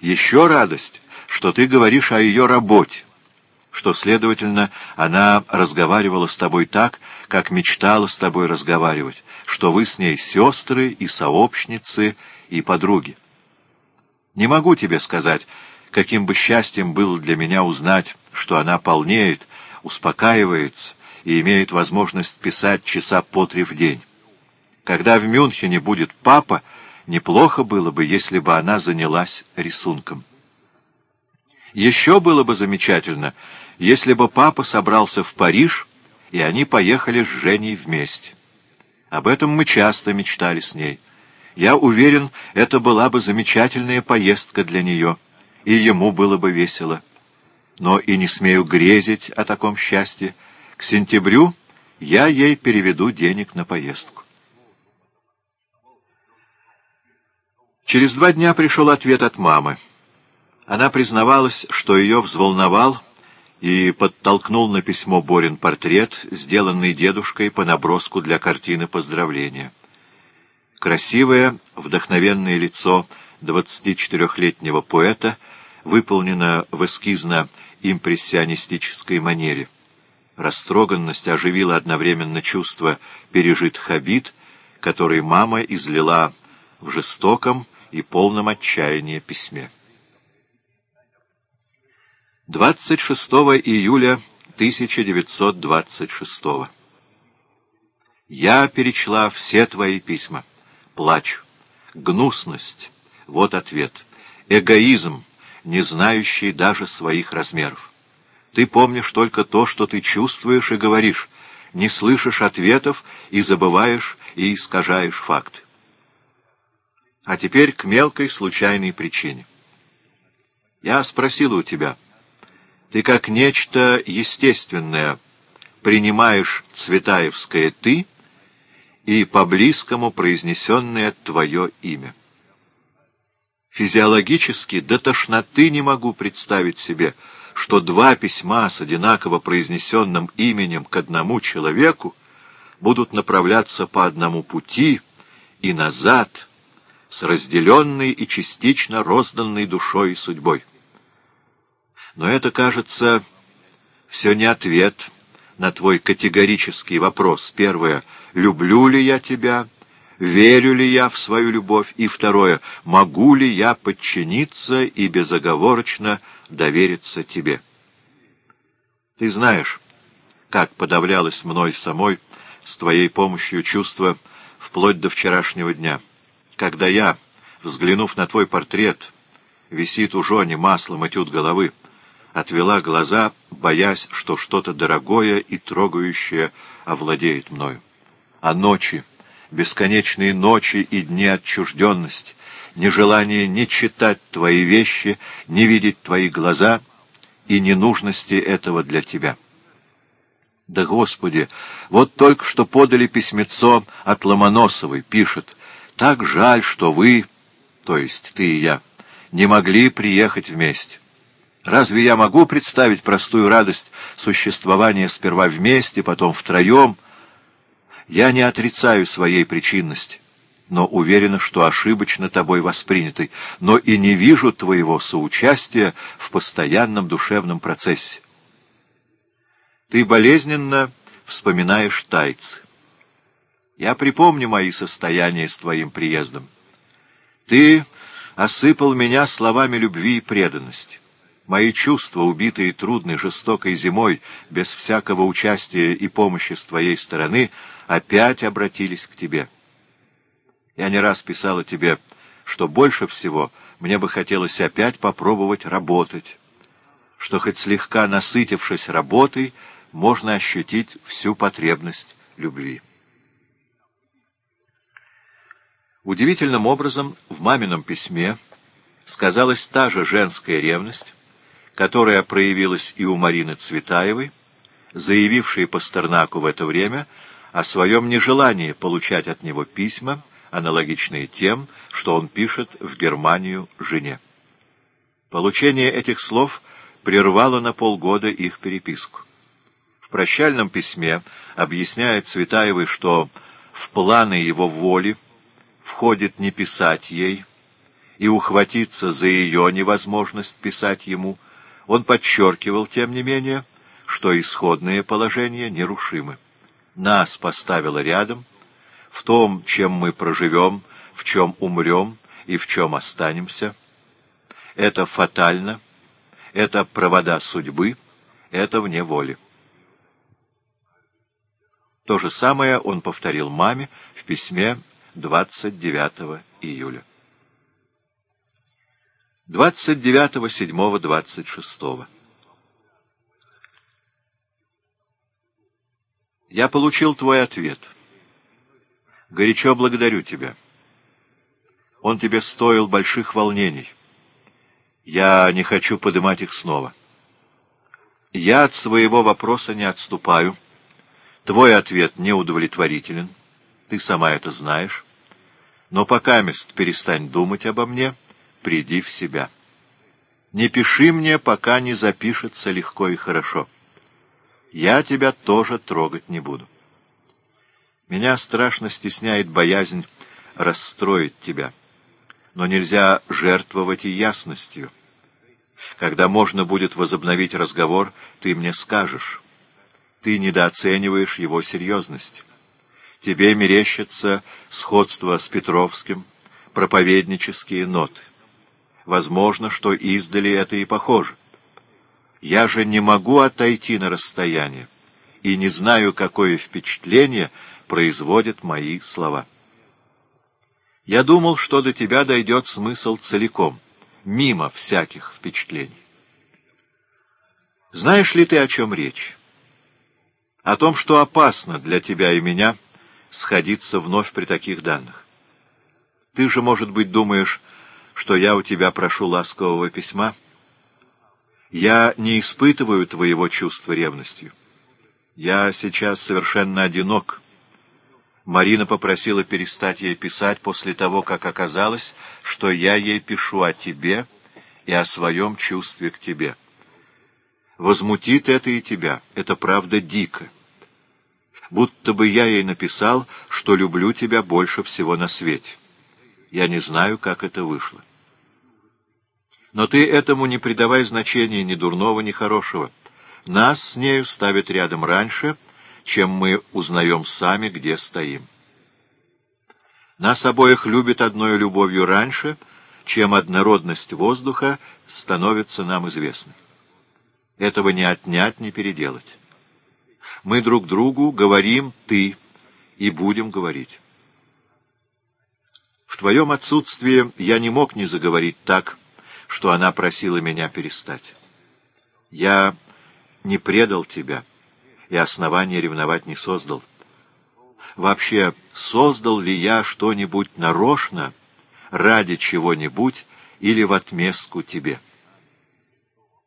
Еще радость, что ты говоришь о ее работе, что, следовательно, она разговаривала с тобой так, как мечтала с тобой разговаривать, что вы с ней сестры и сообщницы и подруги. Не могу тебе сказать, каким бы счастьем было для меня узнать, что она полнеет, успокаивается и имеет возможность писать часа по три в день. Когда в Мюнхене будет папа, неплохо было бы, если бы она занялась рисунком. Еще было бы замечательно, если бы папа собрался в Париж, и они поехали с Женей вместе. Об этом мы часто мечтали с ней. Я уверен, это была бы замечательная поездка для нее, и ему было бы весело. Но и не смею грезить о таком счастье. К сентябрю я ей переведу денег на поездку. Через два дня пришел ответ от мамы. Она признавалась, что ее взволновал и подтолкнул на письмо Борин портрет, сделанный дедушкой по наброску для картины поздравления. Красивое, вдохновенное лицо 24-летнего поэта выполнено в эскизно-импрессионистической манере. Растроганность оживила одновременно чувство пережитых обид, которые мама излила в жестоком и полном отчаяния письме. 26 июля 1926 Я перечла все твои письма. Плачу. Гнусность. Вот ответ. Эгоизм, не знающий даже своих размеров. Ты помнишь только то, что ты чувствуешь и говоришь, не слышишь ответов и забываешь и искажаешь факты. А теперь к мелкой случайной причине. Я спросила у тебя — ты как нечто естественное принимаешь цветаевское «ты» и по-близкому произнесенное твое имя. Физиологически до тошноты не могу представить себе, что два письма с одинаково произнесенным именем к одному человеку будут направляться по одному пути и назад, с разделенной и частично розданной душой и судьбой. Но это, кажется, все не ответ на твой категорический вопрос. Первое — люблю ли я тебя, верю ли я в свою любовь? И второе — могу ли я подчиниться и безоговорочно довериться тебе? Ты знаешь, как подавлялось мной самой с твоей помощью чувство вплоть до вчерашнего дня, когда я, взглянув на твой портрет, висит у Жони маслом этюд головы, отвела глаза, боясь, что что-то дорогое и трогающее овладеет мною. А ночи, бесконечные ночи и дни отчужденности, нежелание ни читать твои вещи, ни видеть твои глаза и ненужности этого для тебя. Да, Господи, вот только что подали письмецо от Ломоносовой, пишет, «Так жаль, что вы, то есть ты и я, не могли приехать вместе. Разве я могу представить простую радость существования сперва вместе, потом втроем? Я не отрицаю своей причинности, но уверена, что ошибочно тобой воспринятой, но и не вижу твоего соучастия в постоянном душевном процессе. Ты болезненно вспоминаешь тайцы. Я припомню мои состояния с твоим приездом. Ты осыпал меня словами любви и преданности. Мои чувства, убитые трудной, жестокой зимой, без всякого участия и помощи с твоей стороны, опять обратились к тебе. Я не раз писала тебе, что больше всего мне бы хотелось опять попробовать работать, что хоть слегка насытившись работой, можно ощутить всю потребность любви. Удивительным образом в мамином письме сказалась та же женская ревность, которая проявилась и у Марины Цветаевой, заявившей Пастернаку в это время о своем нежелании получать от него письма, аналогичные тем, что он пишет в Германию жене. Получение этих слов прервало на полгода их переписку. В прощальном письме объясняет Цветаевой, что в планы его воли входит не писать ей, и ухватиться за ее невозможность писать ему, он подчеркивал, тем не менее, что исходные положения нерушимы. Нас поставило рядом, в том, чем мы проживем, в чем умрем и в чем останемся. Это фатально, это провода судьбы, это вне воли. То же самое он повторил маме в письме 29 июля. 29.07.26. Я получил твой ответ. Горячо благодарю тебя. Он тебе стоил больших волнений. Я не хочу поднимать их снова. Я от своего вопроса не отступаю. Твой ответ неудовлетворителен. Ты сама это знаешь. Но пока мест перестань думать обо мне — приди в себя. Не пиши мне, пока не запишется легко и хорошо. Я тебя тоже трогать не буду. Меня страшно стесняет боязнь расстроить тебя. Но нельзя жертвовать и ясностью. Когда можно будет возобновить разговор, ты мне скажешь. Ты недооцениваешь его серьезность. Тебе мерещится сходство с Петровским, проповеднические ноты. Возможно, что издали это и похоже. Я же не могу отойти на расстояние и не знаю, какое впечатление производят мои слова. Я думал, что до тебя дойдет смысл целиком, мимо всяких впечатлений. Знаешь ли ты, о чем речь? О том, что опасно для тебя и меня сходиться вновь при таких данных. Ты же, может быть, думаешь, что я у тебя прошу ласкового письма. Я не испытываю твоего чувства ревностью. Я сейчас совершенно одинок. Марина попросила перестать ей писать после того, как оказалось, что я ей пишу о тебе и о своем чувстве к тебе. Возмутит это и тебя, это правда дико. Будто бы я ей написал, что люблю тебя больше всего на свете. Я не знаю, как это вышло. Но ты этому не придавай значения ни дурного, ни хорошего. Нас с нею ставят рядом раньше, чем мы узнаем сами, где стоим. Нас обоих любят одной любовью раньше, чем однородность воздуха становится нам известной. Этого не отнять, не переделать. Мы друг другу говорим «ты» и будем говорить. В твоем отсутствии я не мог не заговорить так, что она просила меня перестать. Я не предал тебя и основания ревновать не создал. Вообще, создал ли я что-нибудь нарочно ради чего-нибудь или в отместку тебе?»